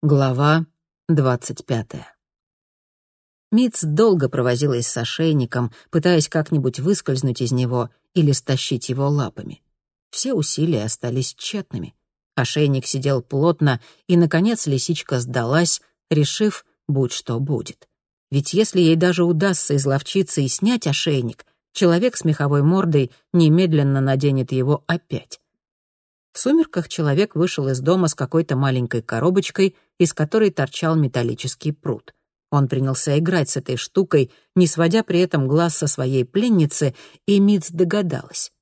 Глава двадцать пятая. Митц долго провозилась с ошейником, пытаясь как-нибудь выскользнуть из него или стащить его лапами. Все усилия остались тщетными. Ошейник сидел плотно, и, наконец, лисичка сдалась, решив, будь что будет. Ведь если ей даже удастся изловчиться и снять ошейник, человек с меховой мордой немедленно наденет его опять. В сумерках человек вышел из дома с какой-то маленькой коробочкой, из которой торчал металлический пруд. Он принялся играть с этой штукой, не сводя при этом глаз со своей пленницы, и Митц догадалась.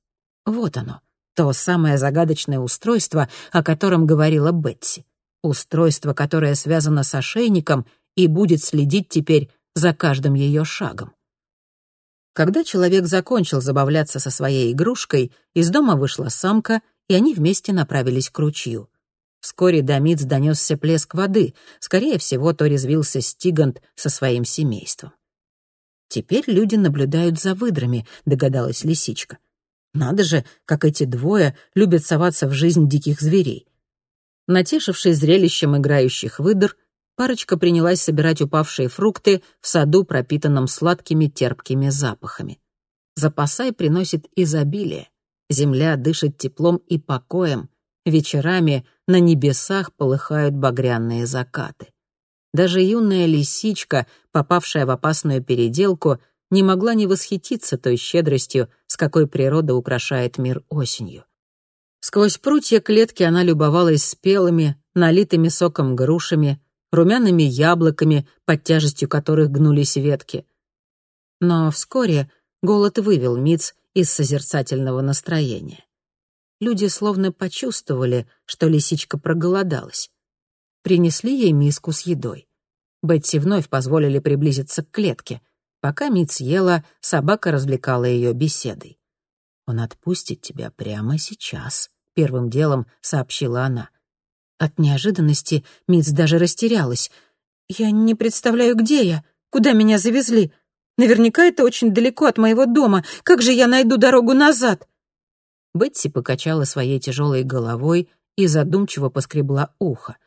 Вот оно, то самое загадочное устройство, о котором говорила Бетси. Устройство, которое связано с ошейником и будет следить теперь за каждым ее шагом. Когда человек закончил забавляться со своей игрушкой, из дома вышла самка — и они вместе направились к ручью. Вскоре до Митц донесся плеск воды. Скорее всего, то резвился Стигант со своим семейством. «Теперь люди наблюдают за выдрами», — догадалась лисичка. «Надо же, как эти двое любят соваться в жизнь диких зверей». Натешившись зрелищем играющих выдр, парочка принялась собирать упавшие фрукты в саду, пропитанном сладкими терпкими запахами. Запасай приносит изобилие. Земля дышит теплом и покоем. Вечерами на небесах полыхают багряные закаты. Даже юная лисичка, попавшая в опасную переделку, не могла не восхититься той щедростью, с какой природа украшает мир осенью. Сквозь прутья клетки она любовалась спелыми, налитыми соком грушами, румяными яблоками, под тяжестью которых гнулись ветки. Но вскоре голод вывел Миц из созерцательного настроения. Люди словно почувствовали, что лисичка проголодалась. Принесли ей миску с едой. Бетти вновь позволили приблизиться к клетке. Пока Митц ела, собака развлекала ее беседой. «Он отпустит тебя прямо сейчас», — первым делом сообщила она. От неожиданности Митц даже растерялась. «Я не представляю, где я, куда меня завезли. Наверняка это очень далеко от моего дома. Как же я найду дорогу назад?» Бетси покачала своей тяжелой головой и задумчиво поскребла ухо.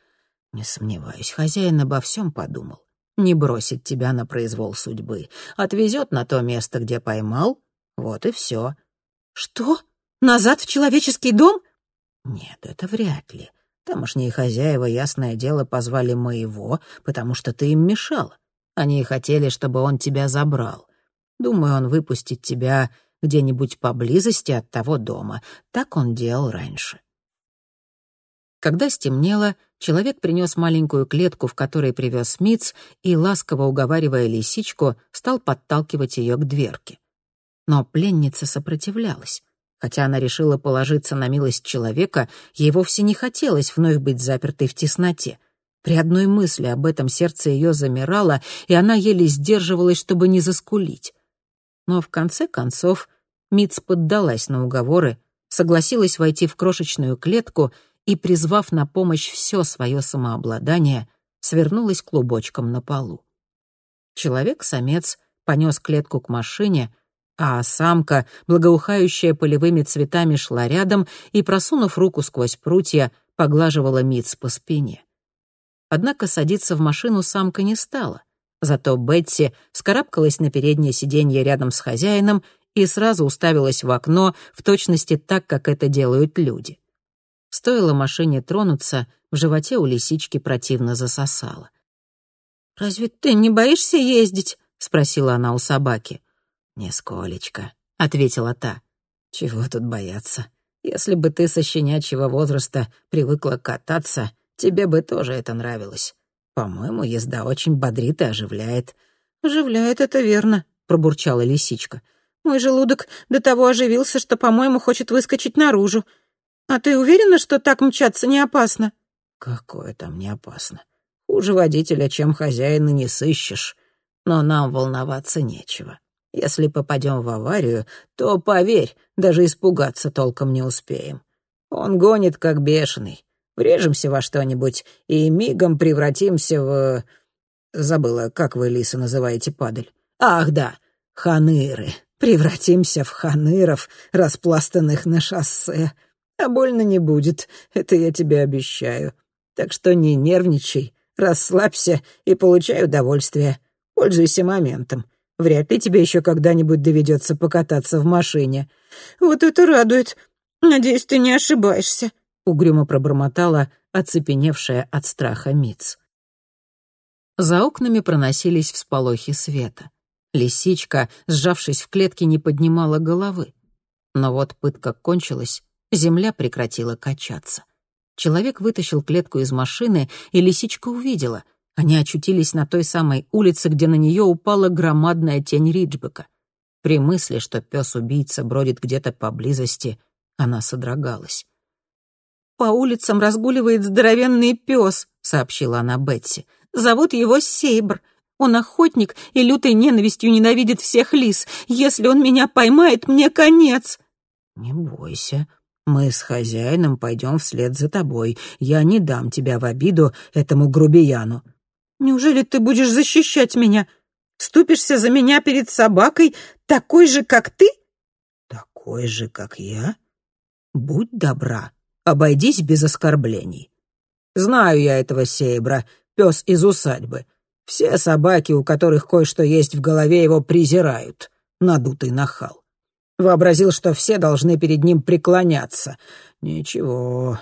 «Не сомневаюсь, хозяин обо всем подумал. Не бросит тебя на произвол судьбы. Отвезет на то место, где поймал. Вот и все». «Что? Назад в человеческий дом?» «Нет, это вряд ли. Тамошние хозяева, ясное дело, позвали моего, потому что ты им мешала. Они хотели, чтобы он тебя забрал. Думаю, он выпустит тебя где-нибудь поблизости от того дома. Так он делал раньше. Когда стемнело, человек принес маленькую клетку, в которой привез Миц, и, ласково уговаривая лисичку, стал подталкивать ее к дверке. Но пленница сопротивлялась. Хотя она решила положиться на милость человека, ей вовсе не хотелось вновь быть запертой в тесноте — при одной мысли об этом сердце ее замирало, и она еле сдерживалась, чтобы не заскулить. Но в конце концов Митц поддалась на уговоры, согласилась войти в крошечную клетку и, призвав на помощь все свое самообладание, свернулась клубочком на полу. Человек-самец понес клетку к машине, а самка, благоухающая полевыми цветами, шла рядом и, просунув руку сквозь прутья, поглаживала Митц по спине. Однако садиться в машину самка не стала. Зато Бетси вскарабкалась на переднее сиденье рядом с хозяином и сразу уставилась в окно в точности так, как это делают люди. Стоило машине тронуться, в животе у лисички противно засосало. «Разве ты не боишься ездить?» — спросила она у собаки. «Нисколечко», — ответила та. «Чего тут бояться? Если бы ты со щенячьего возраста привыкла кататься, Тебе бы тоже это нравилось. По-моему, езда очень бодрит и оживляет». «Оживляет, это верно», — пробурчала лисичка. «Мой желудок до того оживился, что, по-моему, хочет выскочить наружу. А ты уверена, что так мчаться не опасно?» «Какое там не опасно? Хуже водителя, чем хозяина, не сыщешь. Но нам волноваться нечего. Если попадем в аварию, то, поверь, даже испугаться толком не успеем. Он гонит, как бешеный. Врежемся во что-нибудь и мигом превратимся в... Забыла, как вы, Лиса, называете падаль. Ах, да, ханыры. Превратимся в ханыров, распластанных на шоссе. А больно не будет, это я тебе обещаю. Так что не нервничай, Расслабься и получай удовольствие. Пользуйся моментом. Вряд ли тебе еще когда-нибудь доведется покататься в машине». «Вот это радует. Надеюсь, ты не ошибаешься», — угрюмо пробормотала оцепеневшая от страха Миц. За окнами проносились всполохи света. Лисичка, сжавшись в клетке, не поднимала головы. Но вот пытка кончилась, земля прекратила качаться. Человек вытащил клетку из машины, и лисичка увидела. Они очутились на той самой улице, где на нее упала громадная тень Риджбека. При мысли, что пес-убийца бродит где-то поблизости, она содрогалась. «По улицам разгуливает здоровенный пес», — сообщила она Бетси. «Зовут его Сейбр. Он охотник и лютой ненавистью ненавидит всех лис. Если он меня поймает, мне конец». «Не бойся», мы с хозяином пойдем вслед за тобой. Я не дам тебя в обиду этому грубияну». «Неужели ты будешь защищать меня? Ступишься за меня перед собакой, такой же, как ты?» «Такой же, как я? Будь добра, обойдись без оскорблений. Знаю я этого Сейбра, пес из усадьбы. Все собаки, у которых кое-что есть в голове, его презирают. Надутый нахал. Вообразил, что все должны перед ним преклоняться. Ничего,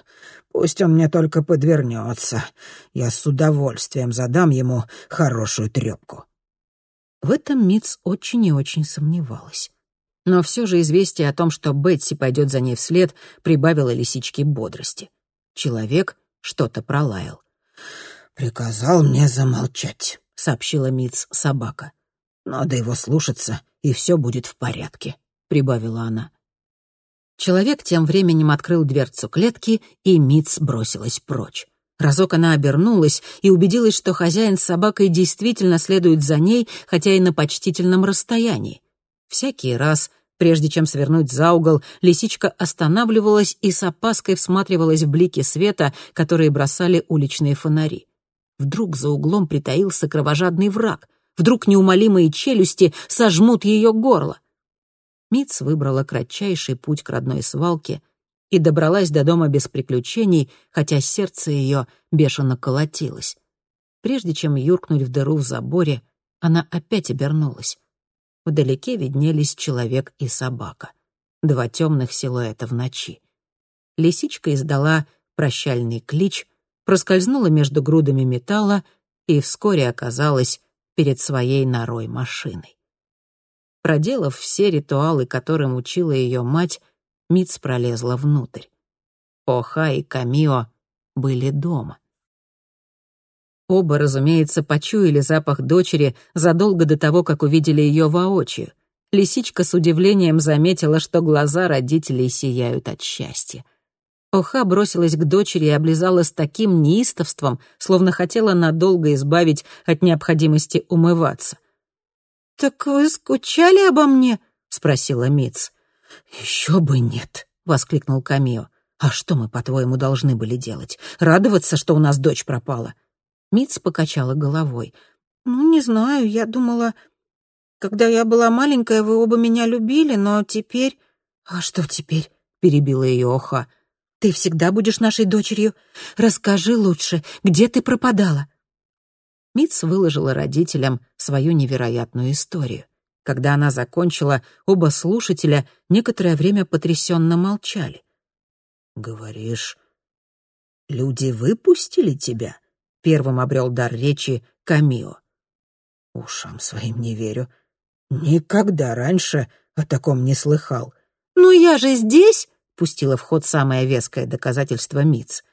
пусть он мне только подвернется. Я с удовольствием задам ему хорошую трепку. В этом Митц очень и очень сомневалась. Но все же известие о том, что Бетси пойдет за ней вслед, прибавило лисичке бодрости. Человек что-то пролаял. «Приказал мне замолчать», — сообщила Митц собака. «Надо его слушаться, и все будет в порядке». — прибавила она. Человек тем временем открыл дверцу клетки, и Митц бросилась прочь. Разок она обернулась и убедилась, что хозяин с собакой действительно следует за ней, хотя и на почтительном расстоянии. Всякий раз, прежде чем свернуть за угол, лисичка останавливалась и с опаской всматривалась в блики света, которые бросали уличные фонари. Вдруг за углом притаился кровожадный враг. Вдруг неумолимые челюсти сожмут ее горло. Митц выбрала кратчайший путь к родной свалке и добралась до дома без приключений, хотя сердце ее бешено колотилось. Прежде чем юркнуть в дыру в заборе, она опять обернулась. Вдалеке виднелись человек и собака. Два темных силуэта в ночи. Лисичка издала прощальный клич, проскользнула между грудами металла и вскоре оказалась перед своей норой машиной. Проделав все ритуалы, которым учила ее мать, Миц пролезла внутрь. Оха и Камио были дома. Оба, разумеется, почуяли запах дочери задолго до того, как увидели ее воочию. Лисичка с удивлением заметила, что глаза родителей сияют от счастья. Оха бросилась к дочери и облизала с таким неистовством, словно хотела надолго избавить от необходимости умываться. «Так вы скучали обо мне?» — спросила Митц. «Еще бы нет!» — воскликнул Камио. «А что мы, по-твоему, должны были делать? Радоваться, что у нас дочь пропала?» Митц покачала головой. «Ну, не знаю, я думала... Когда я была маленькая, вы оба меня любили, но теперь...» «А что теперь?» — перебила ее Оха. «Ты всегда будешь нашей дочерью. Расскажи лучше, где ты пропадала?» Митц выложила родителям свою невероятную историю. Когда она закончила, оба слушателя некоторое время потрясенно молчали. «Говоришь, люди выпустили тебя?» — первым обрел дар речи Камио. «Ушам своим не верю. Никогда раньше о таком не слыхал». «Ну я же здесь!» — пустила в ход самое веское доказательство Миц.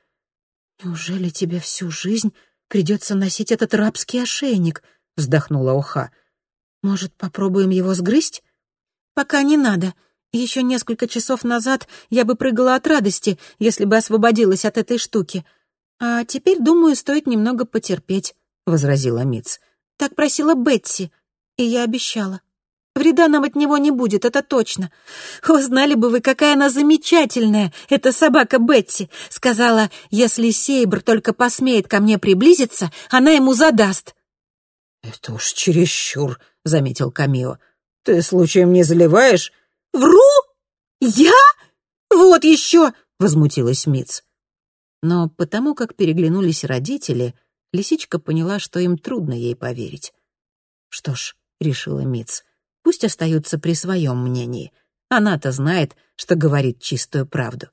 «Неужели тебе всю жизнь Придется носить этот рабский ошейник», — вздохнула Уха. «Может, попробуем его сгрызть?» «Пока не надо. Еще несколько часов назад я бы прыгала от радости, если бы освободилась от этой штуки. А теперь, думаю, стоит немного потерпеть», — возразила Митц. «Так просила Бетси, и я обещала». Вреда нам от него не будет, это точно. О, знали бы вы, какая она замечательная, эта собака Бетси. Сказала, если Сейбр только посмеет ко мне приблизиться, она ему задаст. «Это уж чересчур», — заметил Камио. «Ты случаем не заливаешь?» «Вру? Я? Вот еще!» — возмутилась Миц. Но потому как переглянулись родители, Лисичка поняла, что им трудно ей поверить. «Что ж», — решила Миц, — «пусть остаются при своем мнении. Она-то знает, что говорит чистую правду».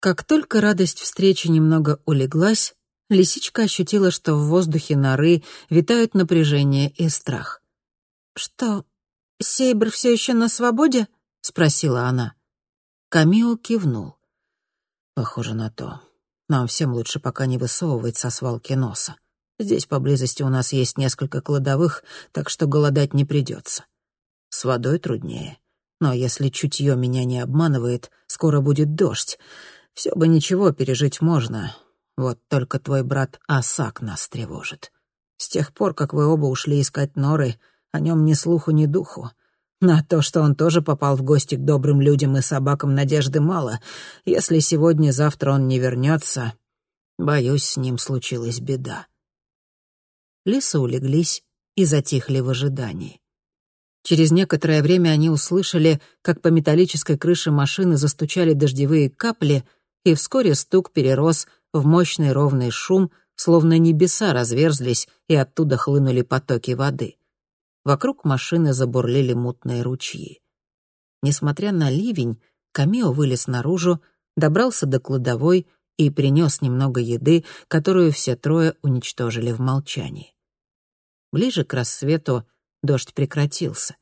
Как только радость встречи немного улеглась, лисичка ощутила, что в воздухе норы витают напряжение и страх. «Что, Сейбр все еще на свободе?» — спросила она. Камио кивнул. «Похоже на то. Нам всем лучше пока не высовывать со свалки носа. Здесь поблизости у нас есть несколько кладовых, так что голодать не придется. С водой труднее. Но если чутье меня не обманывает, скоро будет дождь. Все бы ничего, пережить можно. Вот только твой брат Асак нас тревожит. С тех пор, как вы оба ушли искать норы, о нем ни слуху, ни духу. На то, что он тоже попал в гости к добрым людям и собакам, надежды мало. Если сегодня-завтра он не вернется, боюсь, с ним случилась беда. Лисы улеглись и затихли в ожидании. Через некоторое время они услышали, как по металлической крыше машины застучали дождевые капли, и вскоре стук перерос в мощный ровный шум, словно небеса разверзлись, и оттуда хлынули потоки воды. Вокруг машины забурлили мутные ручьи. Несмотря на ливень, Камео вылез наружу, добрался до кладовой и принес немного еды, которую все трое уничтожили в молчании. Ближе к рассвету дождь прекратился.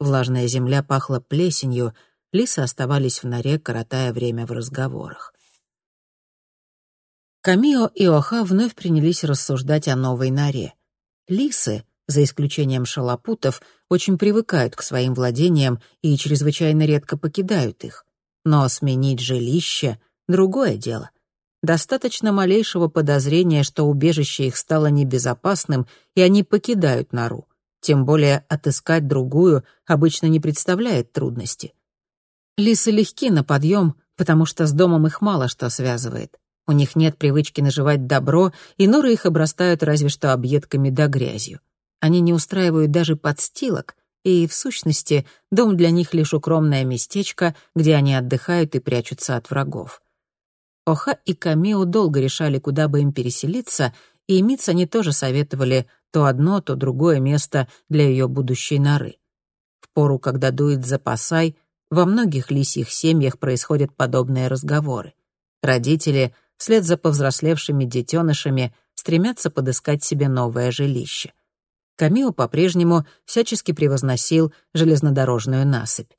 Влажная земля пахла плесенью, лисы оставались в норе, коротая время в разговорах. Камио и Оха вновь принялись рассуждать о новой норе. Лисы, за исключением шалопутов, очень привыкают к своим владениям и чрезвычайно редко покидают их. Но сменить жилище — другое дело. Достаточно малейшего подозрения, что убежище их стало небезопасным, и они покидают нору. Тем более отыскать другую обычно не представляет трудности. Лисы легки на подъем, потому что с домом их мало что связывает. У них нет привычки наживать добро, и норы их обрастают разве что объедками да грязью. Они не устраивают даже подстилок, и, в сущности, дом для них лишь укромное местечко, где они отдыхают и прячутся от врагов. Оха и Камио долго решали, куда бы им переселиться, и Митс они тоже советовали то одно, то другое место для ее будущей норы. В пору, когда дует запасай, во многих лисьих семьях происходят подобные разговоры. Родители, вслед за повзрослевшими детенышами, стремятся подыскать себе новое жилище. Камио по-прежнему всячески превозносил железнодорожную насыпь.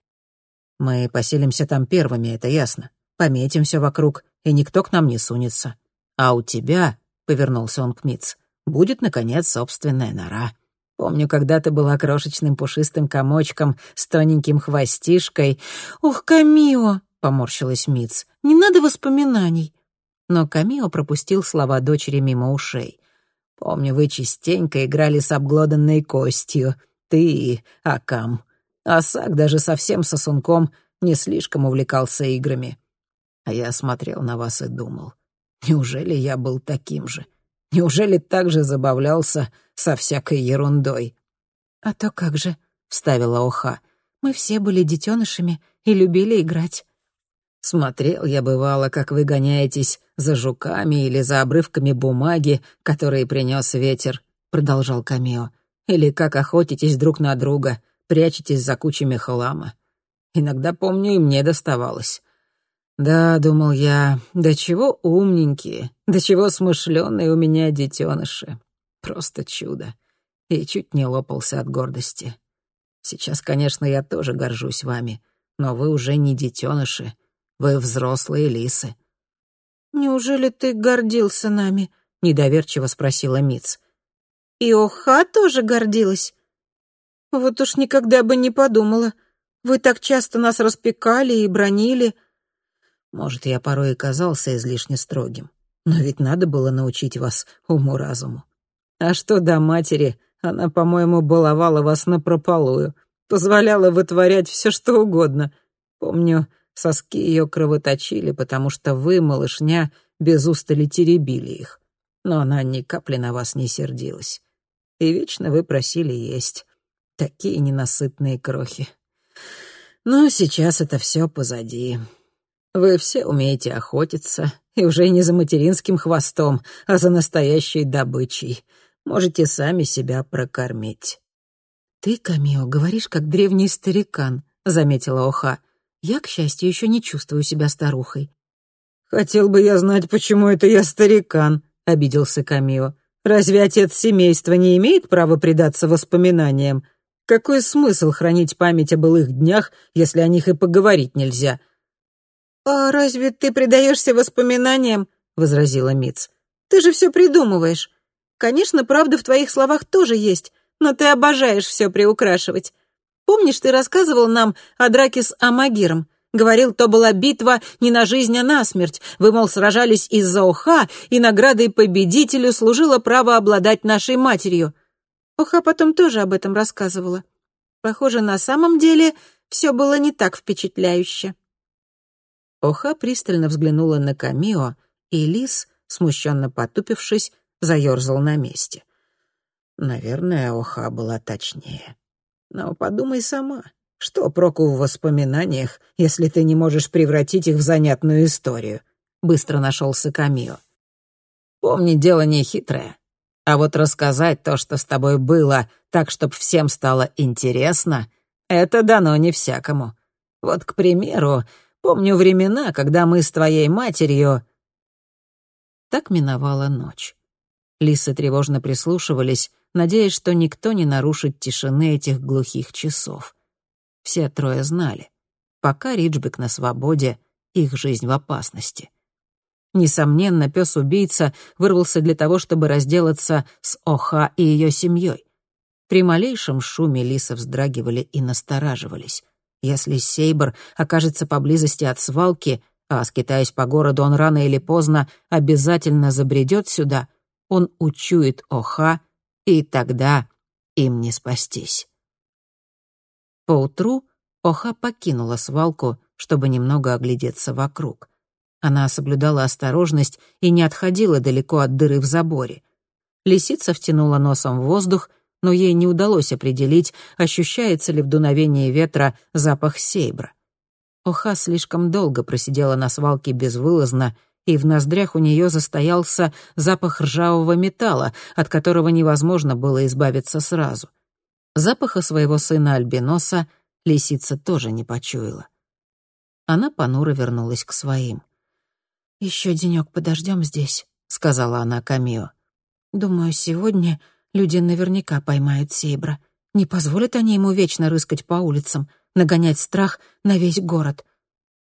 «Мы поселимся там первыми, это ясно. Пометим все вокруг, и никто к нам не сунется. А у тебя, — повернулся он к Миц, — будет, наконец, собственная нора. Помню, когда ты была крошечным пушистым комочком с тоненьким хвостишкой. «Ух, Камио!» — поморщилась Миц. «Не надо воспоминаний». Но Камио пропустил слова дочери мимо ушей. Помню, вы частенько играли с обглоданной костью, ты и Акам. Асак даже совсем сосунком не слишком увлекался играми. А я смотрел на вас и думал, неужели я был таким же? Неужели так же забавлялся со всякой ерундой? «А то как же», — вставила Оха, — «мы все были детенышами и любили играть». Смотрел я, бывало, как вы гоняетесь за жуками или за обрывками бумаги, которые принес ветер», — продолжал Камео. «Или как охотитесь друг на друга, прячетесь за кучами хлама. Иногда, помню, и мне доставалось. Да, думал я, до чего умненькие, до чего смышленые у меня детеныши. Просто чудо. И чуть не лопался от гордости. Сейчас, конечно, я тоже горжусь вами, но вы уже не детеныши, вы взрослые лисы». «Неужели ты гордился нами?» — недоверчиво спросила Миц. «И Оха тоже гордилась?» «Вот уж никогда бы не подумала. Вы так часто нас распекали и бронили». «Может, я порой и казался излишне строгим, но ведь надо было научить вас уму-разуму. А что до матери, она, по-моему, баловала вас напропалую, позволяла вытворять все, что угодно. Помню, Соски ее кровоточили, потому что вы, малышня, без устали теребили их. Но она ни капли на вас не сердилась. И вечно вы просили есть. Такие ненасытные крохи. Но сейчас это все позади. Вы все умеете охотиться И уже не за материнским хвостом, а за настоящей добычей. Можете сами себя прокормить». «Ты, Камио, говоришь, как древний старикан», — заметила Оха. «Я, к счастью, еще не чувствую себя старухой». «Хотел бы я знать, почему это я старикан», — обиделся Камио. «Разве отец семейства не имеет права предаться воспоминаниям? Какой смысл хранить память о былых днях, если о них и поговорить нельзя?» «А разве ты предаешься воспоминаниям?» — возразила Миц. «Ты же все придумываешь. Конечно, правда в твоих словах тоже есть, но ты обожаешь все приукрашивать. Помнишь, ты рассказывал нам о драке с Амагиром? Говорил, то была битва не на жизнь, а на смерть. Вы, мол, сражались из-за Оха, и наградой победителю служило право обладать нашей матерью. Оха потом тоже об этом рассказывала. Похоже, на самом деле все было не так впечатляюще. Оха пристально взглянула на Камио, и Лис, смущенно потупившись, заерзал на месте. Наверное, Оха была точнее. Но подумай сама, что проку в воспоминаниях, если ты не можешь превратить их в занятную историю? Быстро нашелся Камио. Помни, дело не хитрое. А вот рассказать то, что с тобой было, так, чтобы всем стало интересно, это дано не всякому. Вот, к примеру, помню времена, когда мы с твоей матерью... Так миновала ночь. Лисы тревожно прислушивались, надеясь, что никто не нарушит тишины этих глухих часов. Все трое знали. Пока Риджбек на свободе, их жизнь в опасности. Несомненно, пес-убийца вырвался для того, чтобы разделаться с Оха и ее семьей. При малейшем шуме лисы вздрагивали и настораживались. Если Сейбр окажется поблизости от свалки, а, скитаясь по городу, он рано или поздно обязательно забредет сюда, он учует Оха и тогда им не спастись. Поутру Оха покинула свалку, чтобы немного оглядеться вокруг. Она соблюдала осторожность и не отходила далеко от дыры в заборе. Лисица втянула носом в воздух, но ей не удалось определить, ощущается ли в дуновении ветра запах сейбра. Оха слишком долго просидела на свалке безвылазно и в ноздрях у нее застоялся запах ржавого металла, от которого невозможно было избавиться сразу. Запаха своего сына Альбиноса лисица тоже не почуяла. Она понуро вернулась к своим. «Еще денек подождем здесь», — сказала она Камио. «Думаю, сегодня люди наверняка поймают Сейбра. Не позволят они ему вечно рыскать по улицам, нагонять страх на весь город.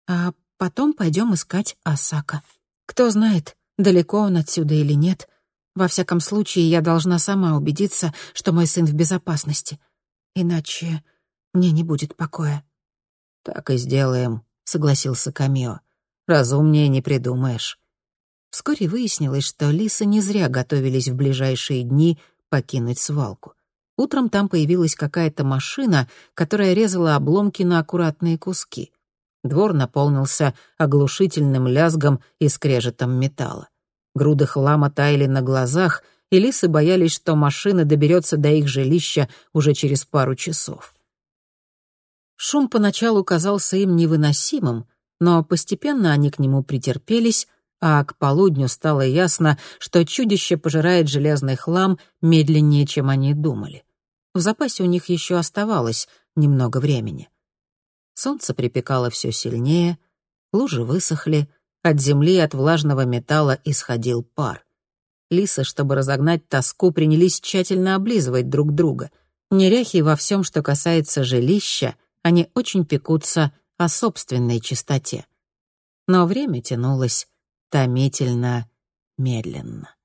А потом пойдем искать Асака». Кто знает, далеко он отсюда или нет. Во всяком случае, я должна сама убедиться, что мой сын в безопасности. Иначе мне не будет покоя. «Так и сделаем», — согласился Камио. «Разумнее не придумаешь». Вскоре выяснилось, что лисы не зря готовились в ближайшие дни покинуть свалку. Утром там появилась какая-то машина, которая резала обломки на аккуратные куски. Двор наполнился оглушительным лязгом и скрежетом металла. Груды хлама таяли на глазах, и лисы боялись, что машина доберется до их жилища уже через пару часов. Шум поначалу казался им невыносимым, но постепенно они к нему претерпелись, а к полудню стало ясно, что чудище пожирает железный хлам медленнее, чем они думали. В запасе у них еще оставалось немного времени. Солнце припекало все сильнее, лужи высохли, от земли от влажного металла исходил пар. Лисы, чтобы разогнать тоску, принялись тщательно облизывать друг друга. Неряхи во всем, что касается жилища, они очень пекутся о собственной чистоте. Но время тянулось томительно медленно.